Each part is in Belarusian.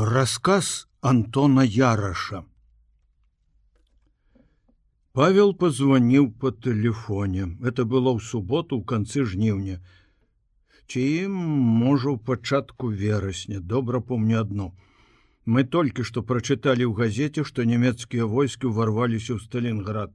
Рассказ Антона Яраша. Павел позвонил по телефоне. Это было ў суботу ў канцы жніўня. Ці можа ў пачатку верасня, добра помню одно. Мы толькі што прачыталі ў газеце, што нямецкія войскі ўварваліся ў Сталінград.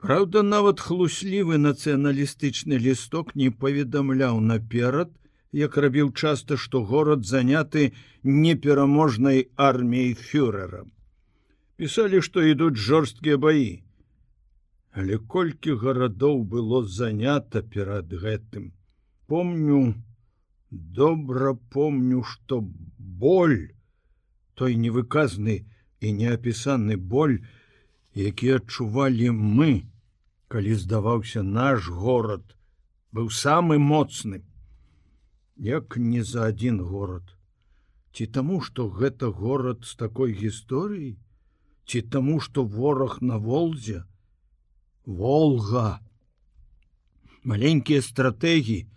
Праўда, нават хлуслівы нацыяналістычны лісток не паведамляў наперад, як рабіў часта, што горад заняты непераможнай арміяй фюрера. Пісалі, што ідуць жорсткія баі. Але колькі гарадоў было занята перад гэтым. Помню, добра помню, што боль, той невыказны і неапісаны боль, які адчувалі мы, калі здаваўся наш горад, быў самы моцным як не за один город ці таму что гэта город с такой гісторыяй? Ці таму что вораг на волзе? Волга! Маленькія стратегії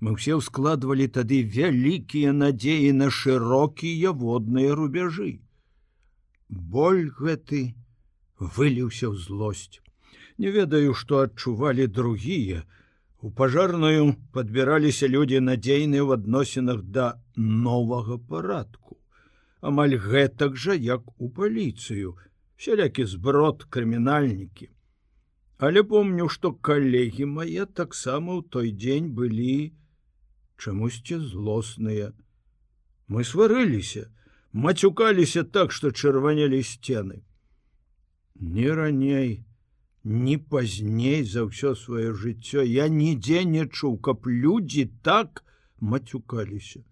мы все складывали тады вялікія надзеі на шырокія водныя рубяжы. Боль гэты выліўся ў злосць. Не ведаю что адчувалі другія но У пажарную падбіраліся людзі надзейныя ў адносінах да новага парадку. Амаль гэтак жа, як у паліцыю, сялякі зброд крымінальнікі. Але помню, што калегі мае таксама ў той дзень былі чамусьці злосныя. Мы сварыліся, мацюкаліся так, што чырванелі сцены. Не раней, не пазней за ўсё сваё жыццё. Я нідзе не чуў каб людзі так мацюкаліся.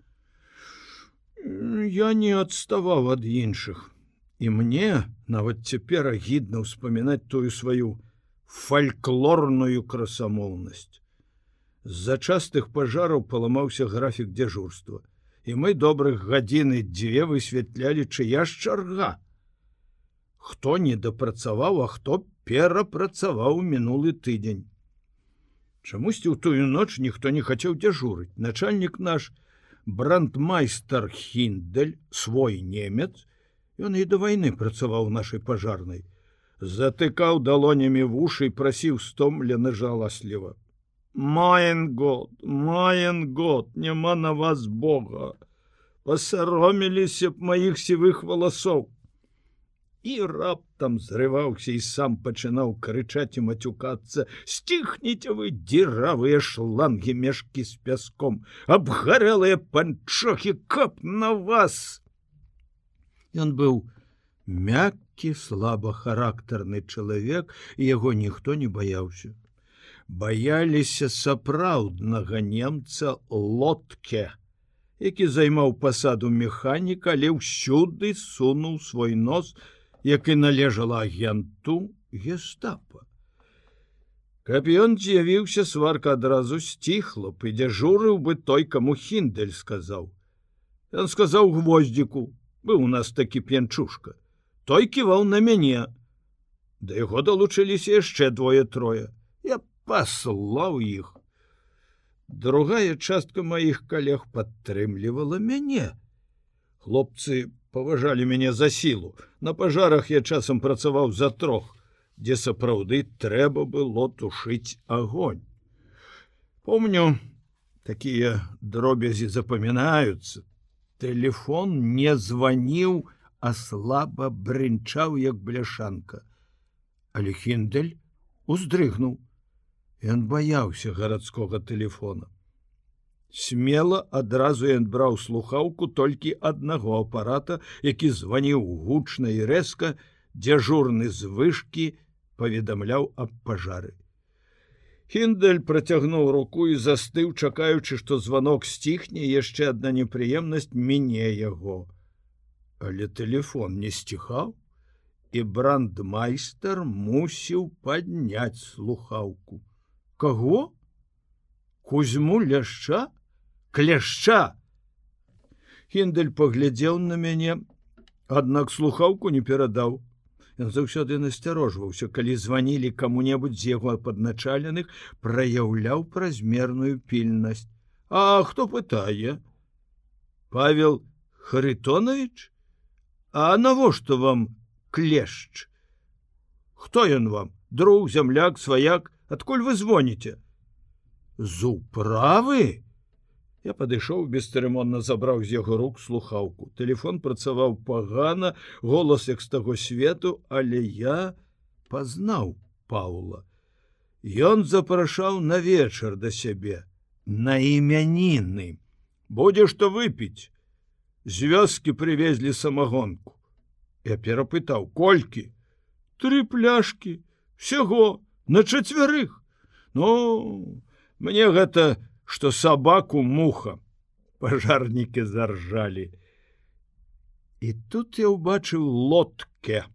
Я не адставаў ад іншых. І мне нават цяпер агідна ўспамінаць тую сваю фальклорную красамоўнасць. З-за частых пажараў паламаўся графік дзяжурства і мы добрых гадзіны дзве высвятлялі чыя ж чарга хто не дапрацаваў а хто перапрацаваў мінулы тыдзень. Чамусьці ў тую ноч ніхто не хацеў дзяжурыць. Начальнік наш брандмайстер Хіндель, свой немец, Ён і да вайны працаваў нашай пажарнай. Затыкаў далонямі вушы і прасіў стомлена жаласліва. Маен год, маен год, няма на вас Бога. Пасароміліся б маіх сівых валасоў і раптам зрываўся і сам пачынаў крычаць і мацюкацца сціхніце вы дзіравыя шланги мешкі з пяском абгарэлыя панчохі кап на вас! Ён быў мяккі слабахарактарны чалавек і яго ніхто не баяўся баяліся сапраўднага немца лодке які займаў пасаду механіка але ўсюды сунуў свой нос на як і належала агенту гестапа. Каб ён з'явіўся сварка адразу сціхла б і дзяжурыў бы той, каму хіндель сказаў. Ён сказаў гвоздзіку, быў у нас такі п'янчушка. Той ківаў на мяне. Да яго далучыліся яшчэ двое-трое. Я паслаў іх. Другая частка маіх калег падтрымлівала мяне. Хлопцы паважалі мяне за сілу. На пажарах я часам працаваў за трох, дзе сапраўды трэба было тушыць огонь. Помню, такія дробязі запамінаюцца. Телефон не званіў, а слаба брынчаў як бляшанка. Але хіндель уздрыгнуў. Ён баяўся гарадскога телефона смело адразу ён браў слухаўку толькі аднаго апарата, які званіў гучна і рэзка, дзяжурны з вышкі паведамляў аб пажары. Хіндель працягнуў руку і застыў, чакаючы, што званок сціхне яшчэ адна непрыемнасць міне яго. Але телефон не сціхаў, і брандмайстер мусіў падняць слухаўку. Каго? Кузьму ляшча? Кляшча хендель паглядзеў на мяне аднак слухаўку не перадаў Ён заўсёды насцярожваўся калі званілі каму-небудзь з яго падначаленых праяўляў празмерную пільнасць А хто пытае Павел Харитонович А навошта вам клешч Хто ён вам? Друг зямляк сваяк? Адкуль вы звоніце з управы я падышоў бесцырымонна забраў з яго рук слухаўку. Телефон працаваў пагана голас як з таго свету але я пазнаў паула Ён запрашаў на вечар да сябе на імяніны. Будзе што выпіць з вёскі привезлі самагонку. Я перапытаў колькі? Три пляшки всего на чацвярых ну мне гэта что сабаку муха пажарнікі заржалі і тут я ўбачыў лодке.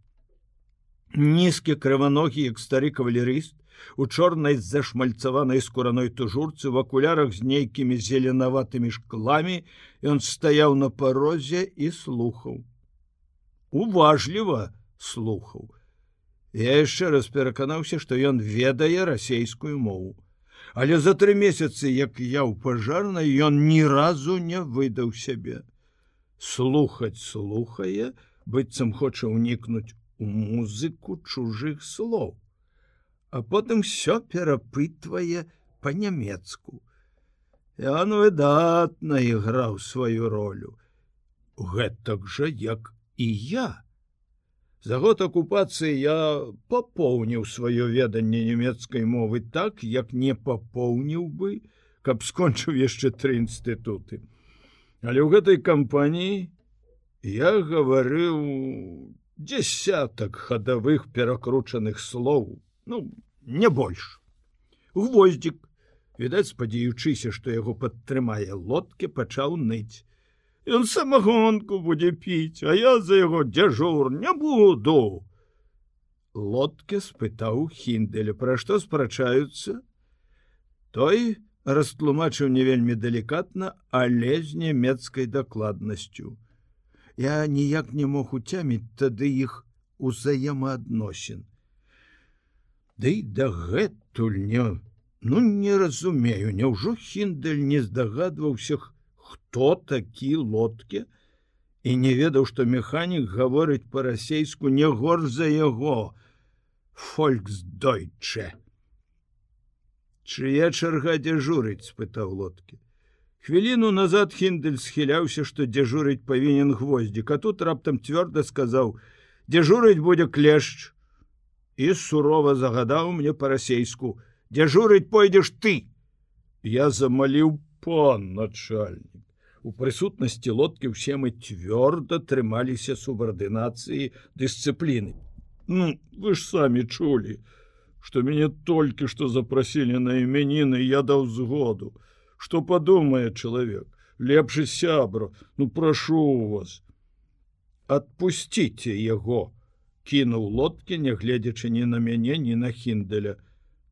Нізкі крываногі як стары кавалерыст у чорнай зашмальцаванай скураной тужурцы в акулярах з нейкімі зеленаватымі шкламі ён стаяў на парозе і слухаў. Уважліва слухаў. Я яшчэ раз пераканаўся што ён ведае расейскую мову але за тры месяцы як я ў пажарнай ён ні разу не выдаў сябе. Слухаць слухае быццам хоча ўнікнуць у музыку чужых слоў а потым все перапытвае по-нямецку он выдатна іграў сваю ролю. Гэтак жа як і я За год акупацыі я папоўніў сваё веданне нямецкай мовы так, як не папоўніў бы, каб скончыў яшчэ тры інстытуты. Але ў гэтай кампаніі я гаварыў десятак хадавых перакручаных слоў, ну не больш. Гвоздзік, відаць, спадзяючыся, што яго падтрымае лодкі пачаў ныць. Ён самагонку будзе піць, а я за яго дзяжур не буду. Лодке спытаў хінделя, пра што спрачаюцца. Той растлумачыў не вельмі далікатна, але з нямецкай дакладнасцю. Я ніяк не мог уцяміць тады іх узаемаадносін. Ды да дагэтуль не ну не разумею, няўжо хіндель не здагадваўся, хто такі лодке і не ведаў што механік гаворыць па-расейску не горш за яго фольксдойче чыя чарга дзяжурыць спытаў лодкі хвіліну назад хіндель схіляўся што дзяжурыць павінен гвоздзік а тут раптам цвёрда сказаў дзяжурыць будзе клешч і сурова загадаў мне па-расейску дзяжурыць пойдзеш ты я замаліў пан начальник у прысутнасці лодкі ўсе мы цвёрда трымаліся субардынацыі дысцыпліны. Ну вы ж самі чулі что мяне толькі што запрасілі на імяніны я даў згоду. Что падумае чалавек? Лепшы сябра ну прашу вас. Отпусціце яго кінуў лодкі нягледзячы ні на мяне ні на хінделя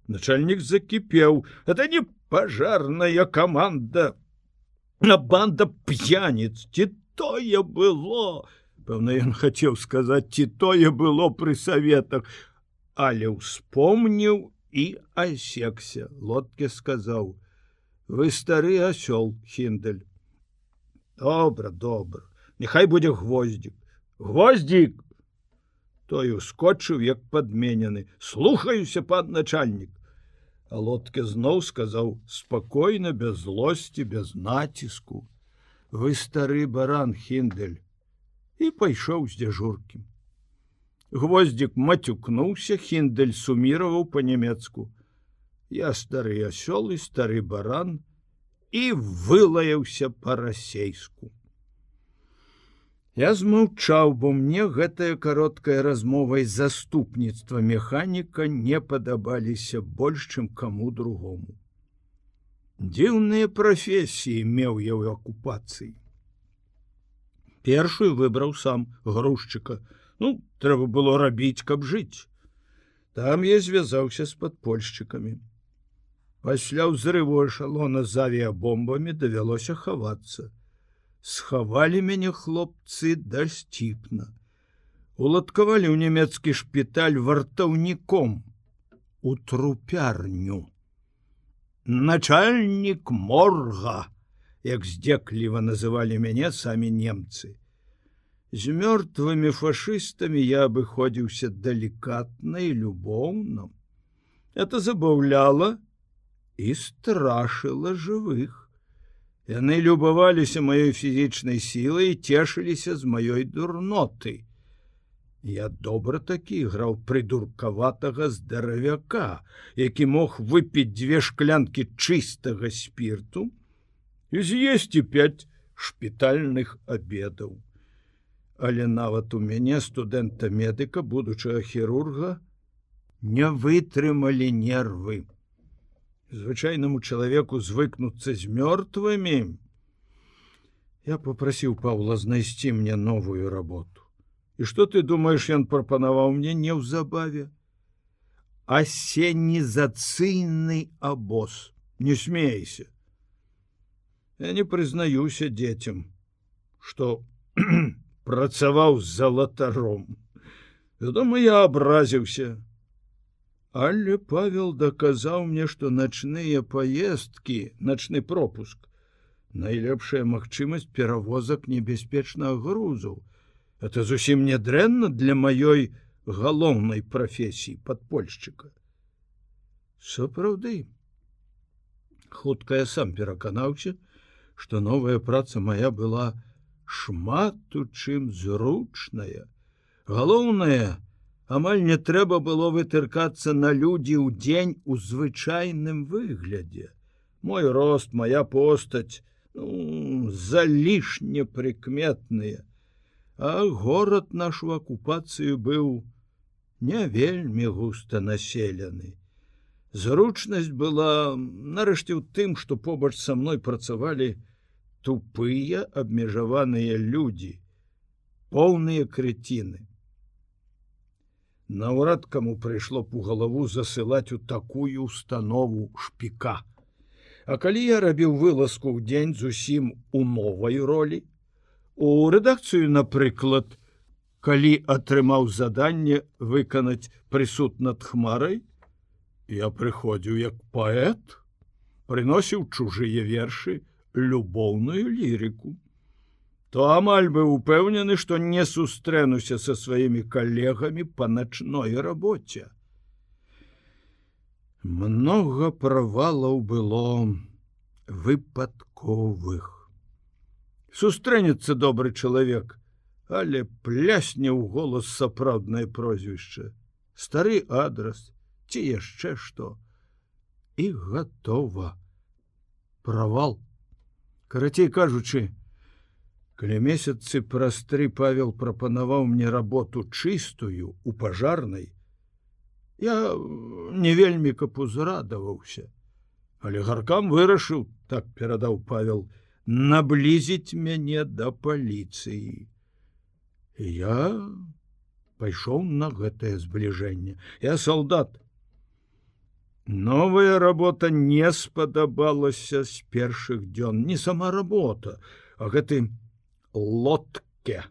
начальнік закіпеў. Это не пажарная команда по на банда п'яніц ці тое было. Пэўна ён хацеў сказаць ці тое было пры саветах але успомніў і асекся лодке сказаў вы стары асёл хіндель добра добра няхай будзе гвоздзік гвоздзік той ускочыў як падменены слухаюся пад начальнік лодке зноў сказаў спакойна без злости без націску. Вы стары баран хіндель і пайшоў з дзяжуркі. Гвоздзік мацюкнуўся хіндель суміраваў по-нямецку я стары асёл і стары баран і вылаяўся па-расейску Я змаўчаў, бо мне гэтая кароткая размова і заступніцтва механіка не падабаліся больш, чым каму другому. Дзіўныя прафесіі меў я ў акупацыі. Першую выбраў сам грузчыка. Ну, трэба было рабіць, каб жыць. Там я звязаўся з падпольшчыкамі. Пасля ўзрыву эшалона з авіябомбамі давялося хавацца схавалі мяне хлопцы дасціпна уладкавалі ў нямецкі шпіталь вартаўніком у трупярню начальнік морга як здзекліва называлі мяне самі немцы. З мёртвымі фашыстамі я абыходзіўся далікатна і любоўна. Это забаўляла і страшыла жывых. Яны любаваліся маёй фізічнай сілай і цешыліся з маёй дурноты. Я добра такі граў прыдуркаватага здаравяка, які мог выпіць дзве шклянкі чыстага спірту і з'есці пяць шпітальных абедаў але нават у мяне студэнта медыка будучага хірурга не вытрымалі нервы звычайнаму чалавеку звыкнуцца з мёртвымі. Я попрасіў паўла знайсці мне новую работу. І что ты думаешь ён прапанаваў мне неўзабаве? Асенізацыйны абоз. Не смейся. Я не прызнаюся дзецям что працаваў з залатаром. Вядома, я абразіўся. Але Павел даказаў мне, што начныя паездкі, начны пропуск, найлепшая магчымасць перавозак небяспечнага грузу. Это зусім не дрэнна для маёй галоўнай прафесіі падпольшчыка. Сапраўды, хутка я сам пераканаўся, што новая праца моя была, шмат у чым зручная. Галоўнае, амаль не трэба было вытыркацца на людзі ў дзень у звычайным выглядзе. Мой рост, моя постаць ну, залішне прыкметныя. А горад нашу акупацыю быў не вельмі густа населены. Зручнасць была нарэшце ў тым, што побач са мной працавалі, тупыя абмежаваныя людзі, поўныя крыціны. Наўрад каму прыйшло б у галаву засылаць у такую установу шпіка. А калі я рабіў вылазку ў дзень зусім у новай ролі, у рэдакцыю, напрыклад, калі атрымаў заданне выканаць прысуд над хмарай, я прыходзіў як паэт, прыносіў чужыя вершы, любоўную лірыку, то амаль бы упэўнены, што не сустрэнуся са сваімі калегамі па начной рабоце. Многа правалаў было выпадковых. Сустрэнецца добры чалавек, але плясне ў голас сапраўднае прозвішча, стары адрас ці яшчэ што і готова правал карацей кажучы каля месяцы праз тры павел прапанаваў мне работу чыстую у пажарнай. Я не вельмі каб узрадаваўся але гаркам вырашыў так перадаў павел наблізіць мяне да паліцыі. Я пайшоў на гэтае збліжэнне. Я солдат Новая работа не спадабалася з першых дзён. Не сама работа, а гэты лодке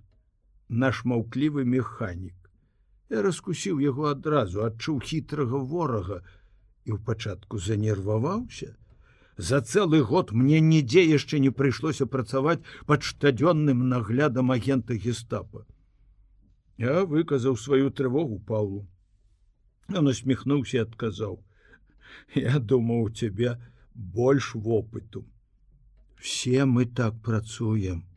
наш маўклівы механік. Я раскусіў яго адразу, адчуў хітрага ворага і ў пачатку занерваваўся. За цэлы год мне нідзе яшчэ не прыйшлося працаваць пад штодзённым наглядам агента гестапа. Я выказаў сваю трывогу Паўлу. Он усміхнуўся і адказаў: Я думаў у цябе больш вопыту. Все мы так працуем.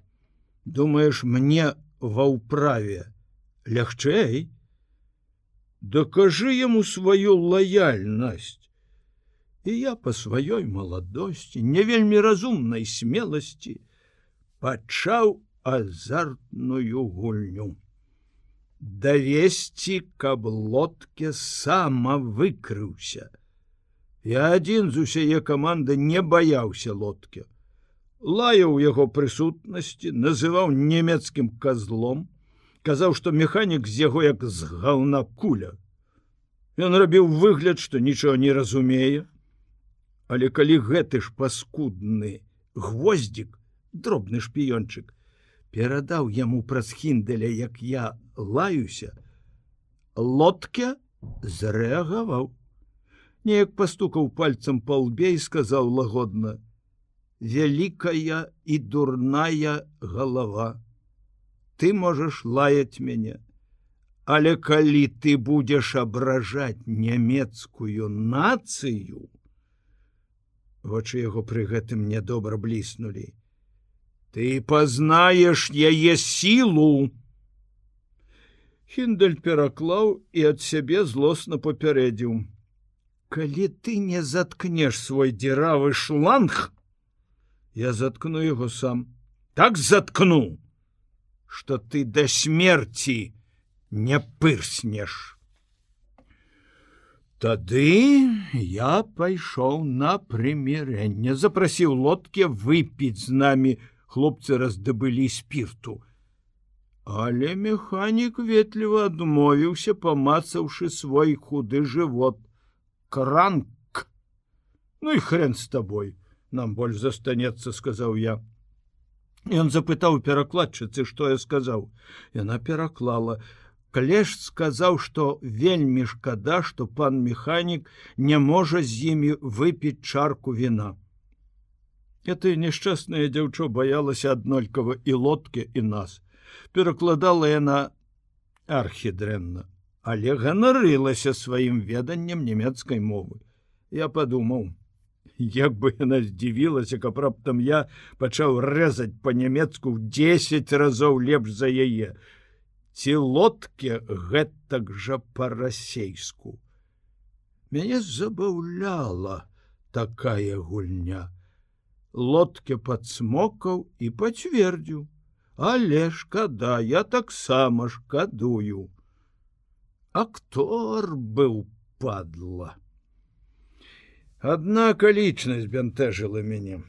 Думаеш мне ва ўправе лягчэй? Дакажы яму сваю лаяльнасць. І я па сваёй маладосці, не вельмі разумнай смеласці, пачаў азартную гульню. Давесці, каб лодке сама выкрыўся. Я адзін з усяе каманды не баяўся лодкі. Лаяў яго прысутнасці, называў нямецкім козлом, казаў, што механік з яго як з гаўна куля. Ён рабіў выгляд, што нічого не разумее. Але калі гэты ж паскудны гвоздзік, дробны шпіёнчык, перадаў яму праз хіндаля, як я лаюся, лодке зрэагаваў неяк пастукаў пальцам па лбе і сказаў лагодна: вялікая і дурная галава. Ты можаш лаять мяне, Але калі ты будзеш абражаць нямецкую нацыю, вочы яго пры гэтым нядобра бліснулі. Ты пазнаеш яе сілу. Хіндель пераклаў і ад сябе злосна папярэдзіў: Калі ты не заткнеш свой дзіравы шланг, я заткну яго сам, так заткну, что ты да смерти не пырснеш. Тады я пайшоў на прымірэнне, запрасіў лодке выпіць з намі, хлопцы раздабылі спірту. Але механік ветліва адмовіўся, памацаўшы свой худы жывот. Кранк. Ну і хрен з табой, нам больш застанецца, сказаў я. Ён запытаў перакладчыцы, што я сказаў. Яна пераклала, Калеж сказаў, што вельмі шкада, што пан механік не можа з імі выпіць чарку віна. Это няшчаснае дзяўчо баялася аднолькава і лодкі і нас. Перакладала яна архідрэнна, але ганарылася сваім веданнем нямецкай мовы. Я падумаў, як бы яна здзівілася, каб раптам я пачаў рэзаць па-нямецку ў 10 разоў лепш за яе ці лодке гэтак жа па-расейску. Мяне забаўляла такая гульня. Лодке падсмокаў і пацвердзіў, але шкада, я таксама шкадую. Актор быў падла. Адна акалічнасць бянтэжыла мяне.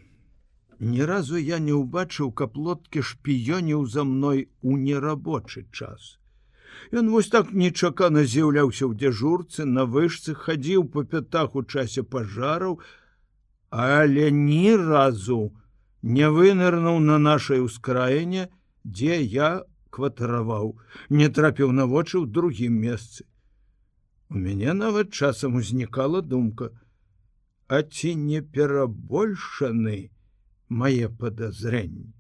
Ні разу я не ўбачыў, каб лодкі шпіёніў за мной у нерабочы час. Ён вось так нечакана з'яўляўся ў дзяжурцы, на вышцы хадзіў па пятах у часе пажараў, але ні разу не вынырнуў на нашай ускраіне, дзе я кватараваў, не трапіў на вочы ў другім месцы. У мяне нават часам узнікала думка: А ці не перабольшаны, мае подазрэнні.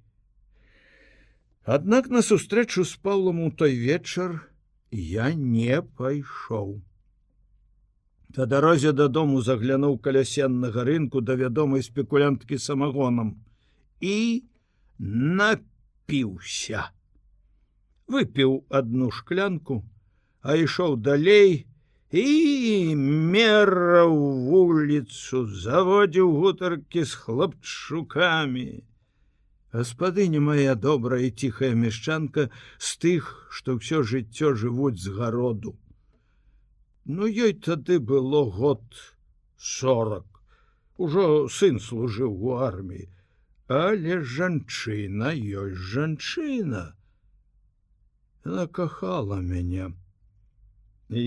Аднак на сустрэчу з паўлам у той вечар я не пайшоў. Та дарозе дадому заглянуў калясеннага рынку да вядомай спекулянткі самагонам і напіўся. Выпіў адну шклянку, а ішоў далей, і мераў вуліцу заводзіў гутаркі з хлопчукамі. Гаспадыня моя добрая і ціхая мяшчанка з тых, што ўсё жыццё жывуць з гароду. Ну ёй тады было год сорок. Ужо сын служыў у арміі, але жанчына ёсць жанчына. Она кахала мяне і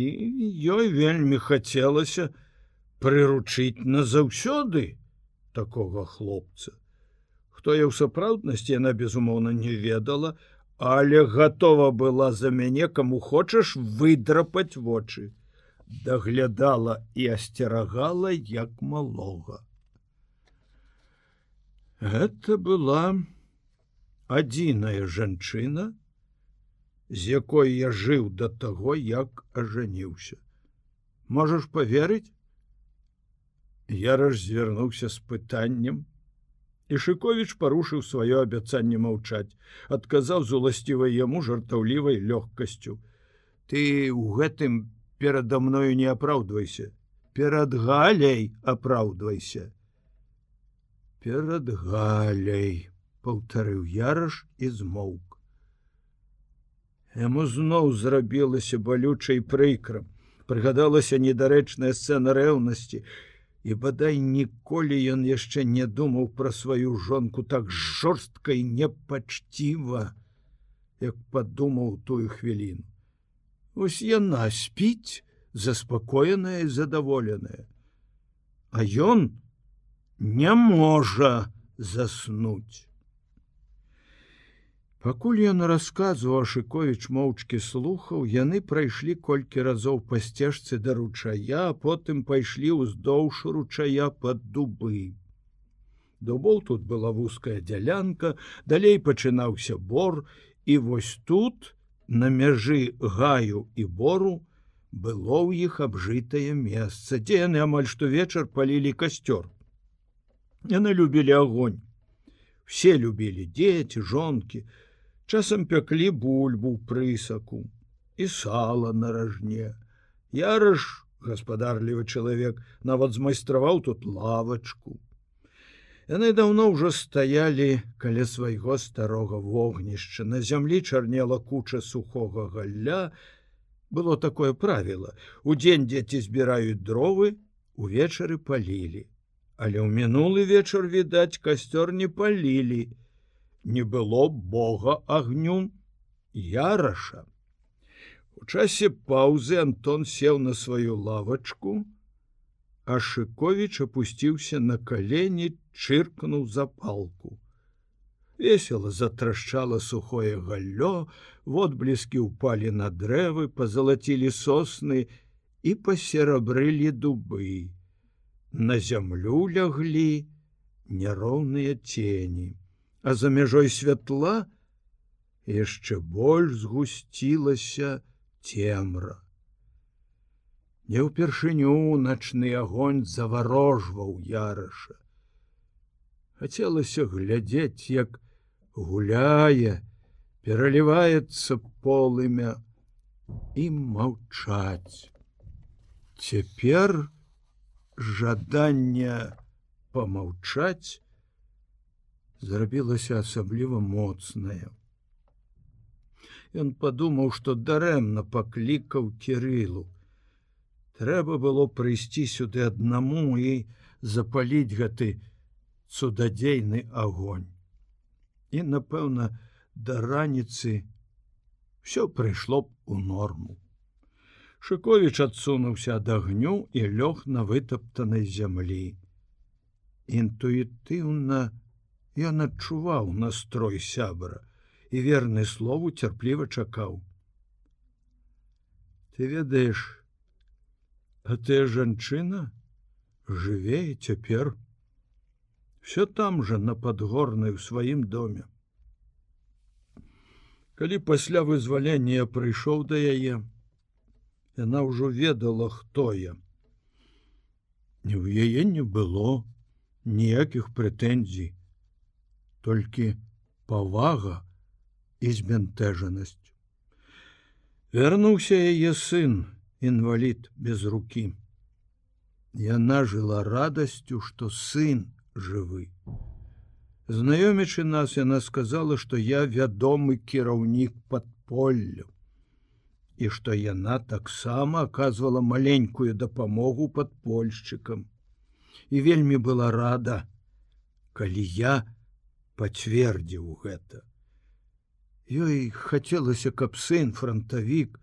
ёй вельмі хацелася прыручыць назаўсёды такога хлопца. Хто я ў сапраўднасці яна безумоўна не ведала, але готова была за мяне каму хочаш выдрапаць вочы, даглядала і асцерагала як малога. Гэта была адзіная жанчына, з якой я жыў да таго, як ажаніўся. Можаш поверыць? Я развярнуўся з пытаннем. Ішыкович парушыў сваё абяцанне маўчаць, адказаў з уласцівай яму жартаўлівай лёгкасцю. Ты ў гэтым перада мною не апраўдвайся, перад галяй апраўдвайся. Перад галяй, паўтарыў яраш і змоўк. Яму зноў зрабілася балючай прыкрам. Прыгадалася недарэчная сцэна рэўнасці. І бадай ніколі ён яшчэ не думаў пра сваю жонку так жорстка і непачціва, як падумаў тую хвіліну. Вось яна спіць, заспакоеная і задаволеная. А ён не можа заснуць. Пакуль ён расказваў Шковіч моўчкі слухаў, яны прайшлі колькі разоў па сцежцы да ручая, а потым пайшлі ўздоўж ручая пад дубы. Дубол тут была вузкая дзялянка, далей пачынаўся бор, і вось тут, на мяжы гаю і бору, было ў іх абжытае месца, дзе яны амаль што вечар палілі касцёр. Яны любілі огонь. Все любілі дзеці, жонкі, часам пяклі бульбу прысаку і сала на ражне. Яраш, гаспадарлівы чалавек, нават змайстраваў тут лавачку. Яны даўно ўжо стаялі каля свайго старога вогнішча. На зямлі чарнела куча сухога галля. Было такое правіла. Удзень дзеці збіраюць дровы, увечары палілі. Але ў мінулы вечар, відаць, касцёр не палілі. Не было бога агню яраша. У часе паўзы Антон сеў на сваю лавачку, а Шковіч опусціўся на калені, чыркнуў запалку. Весело затрашчала сухое галлё, водбліскі ўпалі на дрэвы, пазалацілі сосны і пасерабрылі дубы. На зямлю ляглі няроўныя цені, а за мяжой святла яшчэ больш згусцілася цемра. Не ўпершыню начны агонь заварожваў яраша. Хацелася глядзець, як гуляе, пераліваецца полымя і маўчаць. Цяпер жаданне помаўчаць зрабілася асабліва моцнае. Ён падумаў, што дарэмна паклікаў кірылу трэба было прыйсці сюды аднаму і запаліць гэты цудадзейны огонь. І напэўна да раніцы все прыйшло б у норму. Шыкович адсунуўся ад агню і лёг на вытаптанай зямлі. Інтуітыўна ён адчуваў настрой сябра і верны слову цярпліва чакаў ты ведаеш А ты жанчына жыве і цяпер все там жа на падгорнай у сваім доме. Калі пасля вызвалення прыйшоў да яе, яна ўжо ведала, хто я. Не ў яе не было ніякіх прэтэнзій, толькі павага і збянтэжанасць. Вярнуўся яе сын, інвалід без руки. Яна жыла радасцю, што сын жывы. Знаёмячы нас яна сказала, што я вядомы кіраўнік падполлю і што яна таксама аказвала маленькую дапамогу падпольшчыкам і вельмі была рада, калі я пацвердзіў гэта. Ёй хацелася, каб сын фронтавік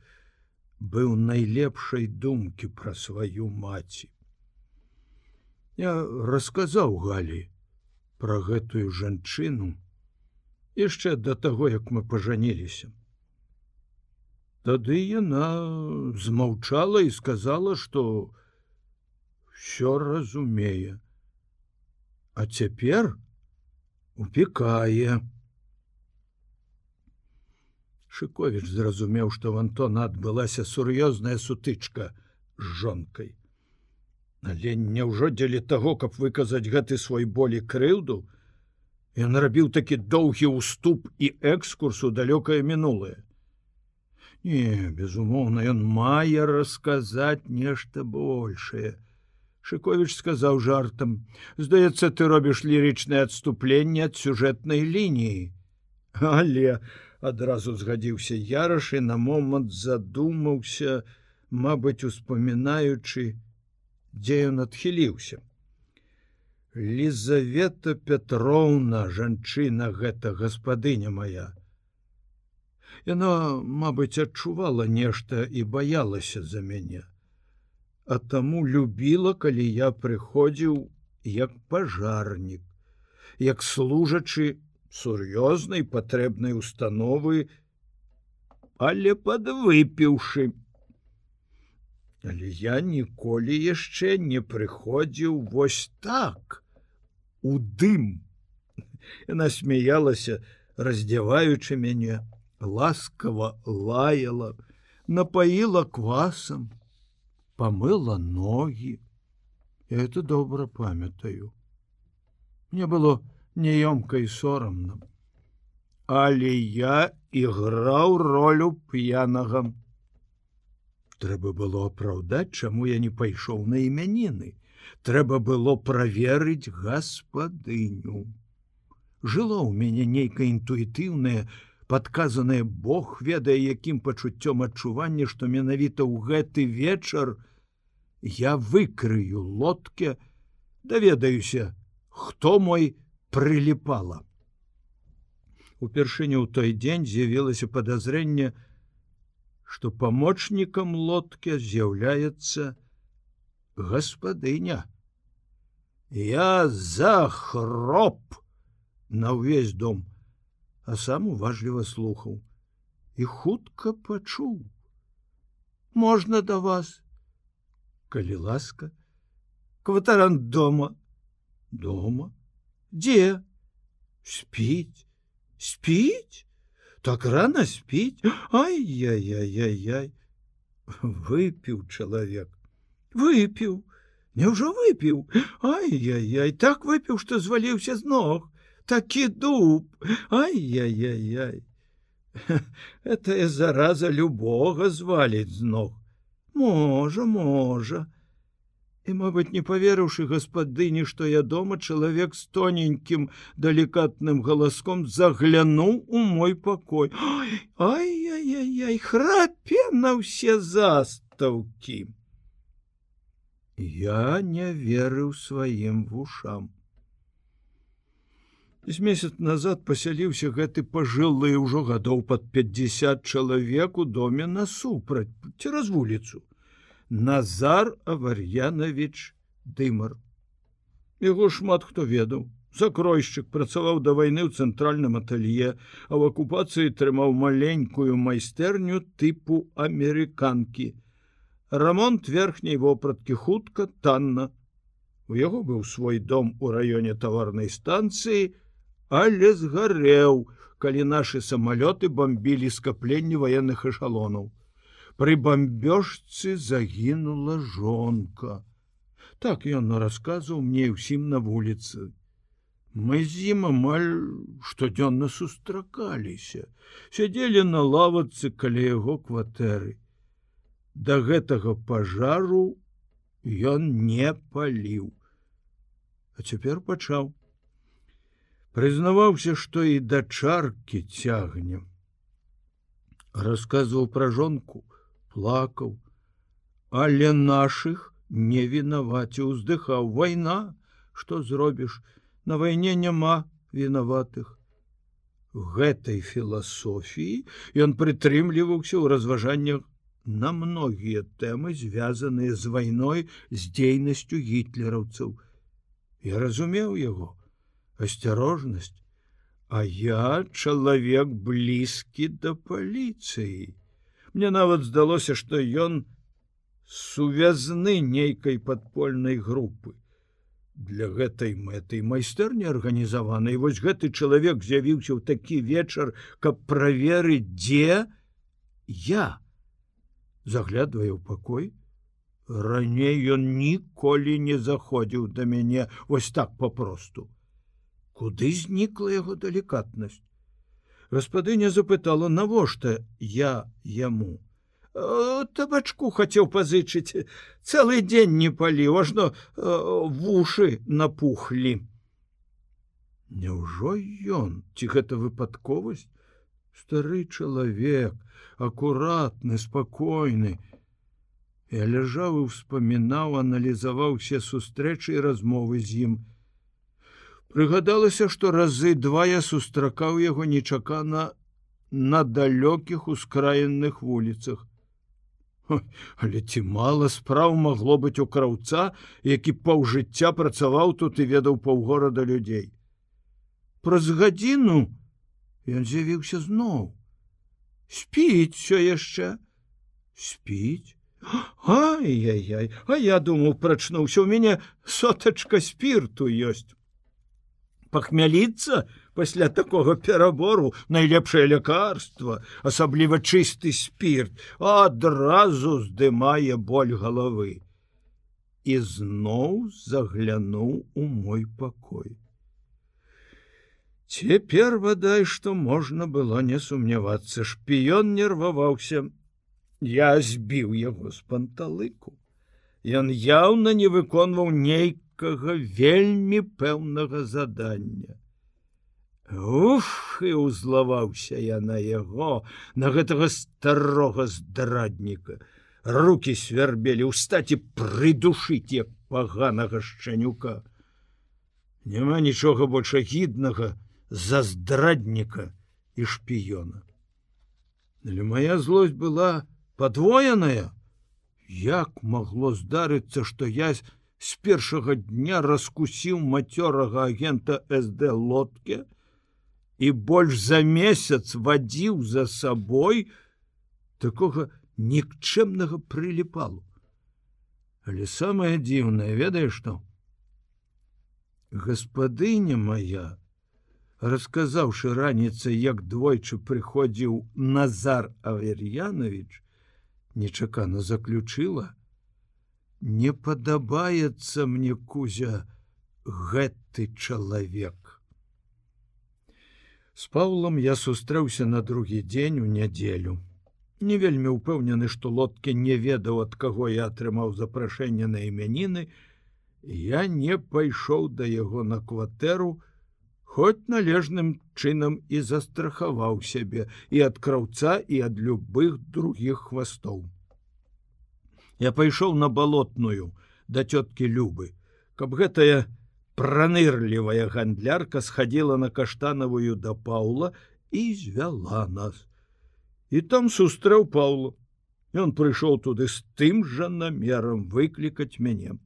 быў найлепшай думкі пра сваю маці. Я расказаў галі пра гэтую жанчыну яшчэ да таго, як мы пажаніліся. Тады яна змаўчала і сказала, што ўсё разумее, А цяпер упікае, Шковіч зразумеў, што в Антона адбылася сур'ёзная сутычка з жонкай. Але няўжо дзеля таго, каб выказаць гэты свой болі крыўду, Ён рабіў такі доўгі ўступ і экскурс у далёкае мінулае. Не, безумоўна, ён мае расказаць нешта большее. Шковіч сказаў жартам: « Здаецца, ты робіш лірычнае адступленне ад сюжэтнай лініі. Але адразу згадзіўся яраш і на момант задумаўся, мабыць, успамінаючы, дзе ён адхіліўся. Лізавета Петроўна, жанчына гэта гаспадыня моя. Яна, мабыць, адчувала нешта і баялася за мяне. А таму любіла, калі я прыходзіў як пажарнік, як служачы сур'ёзнай патрэбнай установы, але падвыпіўшы. Але я ніколі яшчэ не прыходзіў вось так у дым. Яна смяялася, раздзяваючы мяне, ласкава лаяла, напаіла квасам, памыла ногі. Я это добра памятаю. Мне было неёмка і сорамна. Але я іграў ролю п'янага. Трэба было апраўдаць, чаму я не пайшоў на імяніны. Трэба было праверыць гаспадыню. Жыло ў мяне нейкае інтуітыўнае, падказанае Бог ведае, якім пачуццём адчування, што менавіта ў гэты вечар я выкрыю лодке, даведаюся, хто мой прыліпала. Упершыню ў той дзень з'явілася падазрэнне, што памочнікам лодке з'яўляецца гаспадыня. Я захроп на ўвесь дом, а сам уважліва слухаў і хутка пачуў: можна да вас, калі ласка, кватарант дома, дома, дзе спіць, спіць, так рано спіць, ай-яй-яй-яй-яй, выпіў чалавек выпіў Няўжо выпіў ай-яй-яй так выпіў што зваліўся з ног такі дуб ай-яй-яй это зараза любога зваліць з ног Можа можа. І мабыць не паверыўшы гаспадыні што я дома чалавек з тоненькім далікатным галаском заглянуў у мой пакой. Ай-яй-яй храпе на ўсе застаўкі. Я не верыў сваім вушам. З месяц назад пасяліўся гэты пажылы ўжо гадоў пад 50 чалавек у доме насупраць цераз вуліцу. Назар Авар'янович дымар. Яго шмат хто ведаў. Закройшчык працаваў да вайны ў цэнтральным атэлье, а ў акупацыі трымаў маленькую майстэрню тыпу амерыканкі рамонт верхняй вопраткі хутка танна. У яго быў свой дом у раёне таварнай станцыі, але згарэў, калі нашы самалёты бомбілі скапленні ваенных эшалонаў. Пры бамбёжцы загінула жонка. Так ён расказваў мне ўсім на вуліцы. Мы з ім амаль штодзённа сустракаліся, сядзелі на лавацы каля яго кватэры да гэтага пажару ён не паліў. А цяпер пачаў. Прызнаваўся, што і да чаркі цягнем. Расказваў пра жонку, плакаў, але нашых не вінаваці уздыхаў вайна, што зробіш, на вайне няма вінаватых. Гэтай філасофіі ён прытрымліваўся ў разважаннях на многія тэмы звязаныя з вайной з дзейнасцю гітлераўцаў. Я разумеў яго асцярожнасць, А я чалавек блізкі да паліцыі. Мне нават здалося, што ён сувязны нейкай падпольнай групы. Для гэтай мэтай майстэрні арганізаванай вось гэты чалавек з'явіўся ў такі вечар, каб праверыць, дзе я заглядвае ў пакой. Раней ён ніколі не заходзіў да мяне вось так папросту. Куды знікла яго далікатнасць? Гаспадыня запытала, навошта я яму. Табачку хацеў пазычыць, цэлы дзень не паліў, ажно вушы напухлі. Няўжо ён ці гэта выпадковасць? Стары чалавек, акуратны, спакойны. Я ляжаў і успамінаў, аналізаваў усе сустрэчы і размовы з ім. Прыгадалася, што разы два я сустракаў яго нечакана на далёкіх ускраенных вуліцах. Але ці мала спраў магло быць у краўца, які паўжыцця працаваў тут і ведаў паўгорада людзей. Праз гадзіну ён з'явіўся зноў спіць все яшчэ спіць ай-яй-яй а я думаў прачнуўся у мяне сотачка спірту ёсць пахмяліцца пасля такога перабору найлепшае лякарства асабліва чысты спірт адразу здымае боль галавы і зноў заглянуў у мой пакой Цяпер вадай што можна было не сумнявацца шпіён нерваваўся я збіў яго з панталыку Ён яўна не выконваў нейкага вельмі пэўнага задання Уф і ўзлаваўся я на яго, на гэтага старога здрадніка. Рукі свярбелі ўстаць і прыдушыць як паганага шчанюка. Няма нічога больш гіднага за здрадніка і шпіёна. Але моя злосць была падвоеная. Як магло здарыцца, што я з першага дня раскусіў мацёрага агента СД лодке, і больш за месяц вадзіў за сабой такога нікчэмнага прыліпалу. Але самае дзіўнае ведае што гаспадыня моя, расказаўшы раніцай, як двойчы прыходзіў Назар Авер'янович, нечакана заключыла: Не падабаецца мне кузя гэты чалавек. З Паўлам я сустрэўся на другі дзень у нядзелю. Не вельмі ўпэўнены, што лодкі не ведаў, ад каго я атрымаў запрашэнне на імяніны, я не пайшоў да яго на кватэру, хоць належным чынам і застрахаваў сябе і ад краўца і ад любых другіх хвастоў. Я пайшоў на балотную да цёткі любы, каб гэтая пранырлівая гандлярка схадзіла на каштанавую да Паўла і звяла нас. І там сустрэў Паўла. Ён прыйшоў туды з тым жа намерам выклікаць мяне.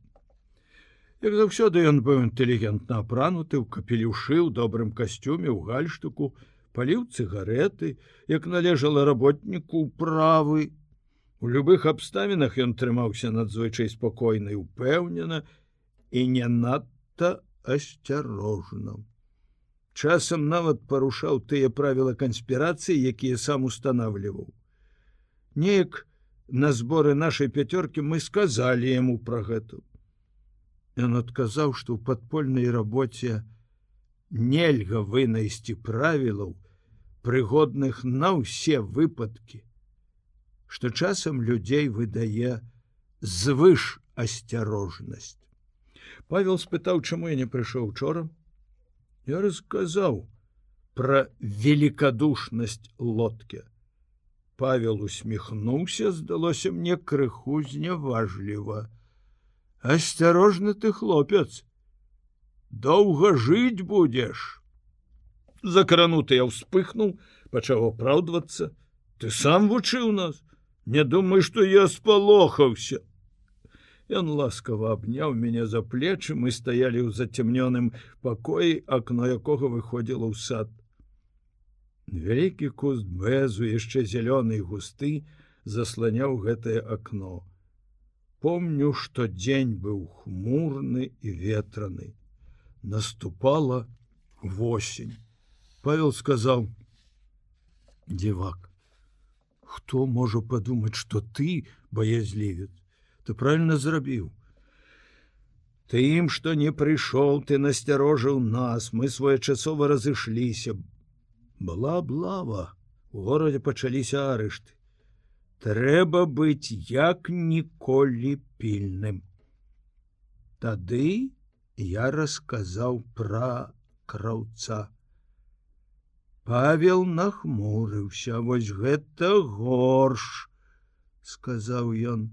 Як заўсёды ён быў інтэлігентна апрануты, у капелюшы ў добрым касцюме ў гальштуку, паліў цыгареты, як належала работніку правы. У любых абставінах ён трымаўся надзвычай спакойна і упэўнена і не надта асцярожна. Часам нават парушаў тыя правілы канспірацыі, якія сам устанавліваў. Неяк на зборы нашай пяцёркі мы сказалі яму пра гэту. Ён адказаў, што ў падпольнай рабоце нельга вынайсці правілаў, прыгодных на ўсе выпадкі, што часам людзей выдае звыш асцярожнасць. Павел спытаў, чаму я не прыйшоў учора. Я расказаў пра великкадушнасць лодкі. Павел усміхнуўся, здалося мне крыху зняважліва. Асцярожны ты хлопец. Доўга жыць будзеш. Закрануты я ўспыхнуў, пачаў апраўдвацца. Ты сам вучыў нас, Не думай, што я спалохаўся. Ён ласкава абняў мяне за плечы, мы стаялі ў зацемнёным пакоі, акно якога выходзіла ў сад. Вялікі куст бэзу яшчэ зялёны густы засланяў гэтае акно. Помню, што дзень быў хмурны і ветраны. Наступала восень. Павел сказаў: « Дзівак, хто можа падумаць, што ты баязлівец? ты правильно зрабіў ты ім что не прыйшоў ты насцярожыў нас мы своечасова разышліся была блава у горадзе пачаліся арышты трэба быць як ніколі пільным тады я расказаў пра краўца павел нахмурыўся вось гэта горш сказаў ён.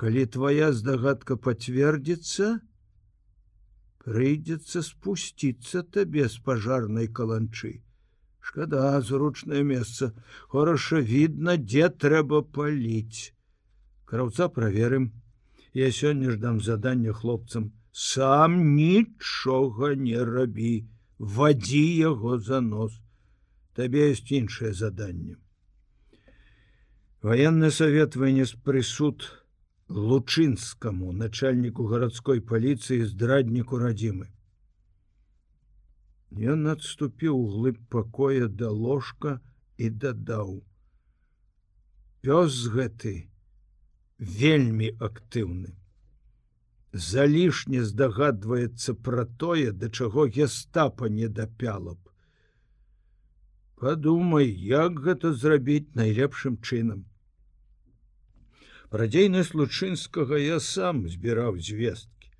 Калі твоя здагадка пацвердзіцца прыйдзецца спусціцца табе з пажарнай каланчы. Шкада зручнае месца. Хораша відно дзе трэба паліць. Краўца праверым. Я сёння ж дам заданне хлопцам. Сам нічога не рабі вадзі яго за нос. Табе ёсць іншае заданне. Военный совет вынес прысуд лучынскаму начальніку гарадской паліцыі здрадніку радзімы. Ён адступіў глыб пакоя да ложка і дадаў: Пёс гэты вельмі актыўны. Залішне здагадваецца пра тое, да чаго гестапа не дапяла б. Падумай, як гэта зрабіць найлепшым чынам. Пра дзейнасць лучынскага я сам збіраў звесткі.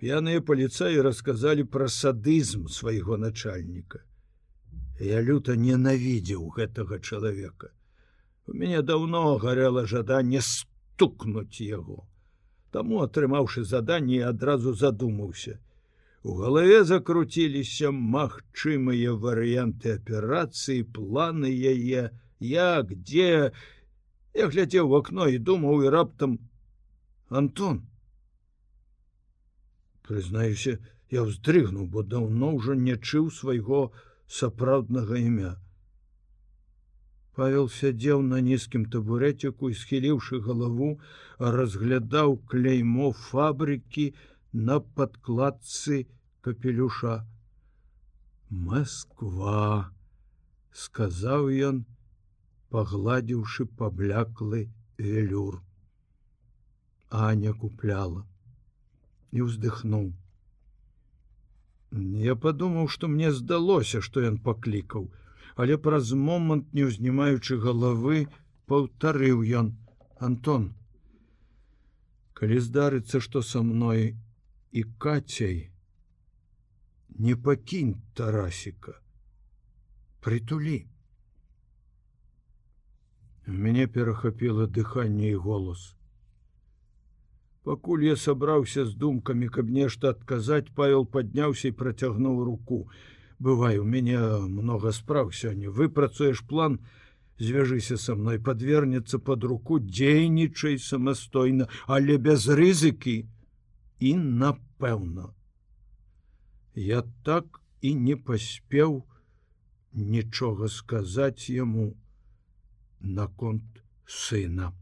П'яныя паліцаі расказалі пра садызм свайго начальніка. Я люта ненавідзеў гэтага чалавека. У мяне даўно гарэла жаданне стукнуць яго. Таму, атрымаўшы заданне, адразу задумаўся. У галаве закруціліся магчымыя варыянты аперацыі, планы яе, як, дзе. Я глядзеў в акно і думаў і раптам: Антон, прызнаюся я ўздрыгнуў бо даўно ўжо не чыў свайго сапраўднага імя павел сядзеў на нізкім табурэціку і схіліўшы галаву разглядаў кляймо фабрыкі на падкладцы капелюша. Москва сказаў ён пагладзіўшы пабляклы велюр аня купляла і ўздыхнуў. Я падумаў, што мне здалося, што ён паклікаў, але праз момант, не ўзнімаючы галавы, паўтарыў ён Антон. Калі здарыцца, што са мной і кацяй, не пакінь тарасіка, прытулі. Мяне перахапіла дыханне і голос. Пакуль я сабраўся з думкамі, каб нешта адказаць, павел падняўся і працягнуў руку. Бывай, у мяне много спраў сёння. Выпрацуеш план, звяжыся са мной, подвернецца под руку, дзейнічай самастойна, але без рызыкі і напэўна. Я так і не паспеў нічога сказаць яму наконт сына.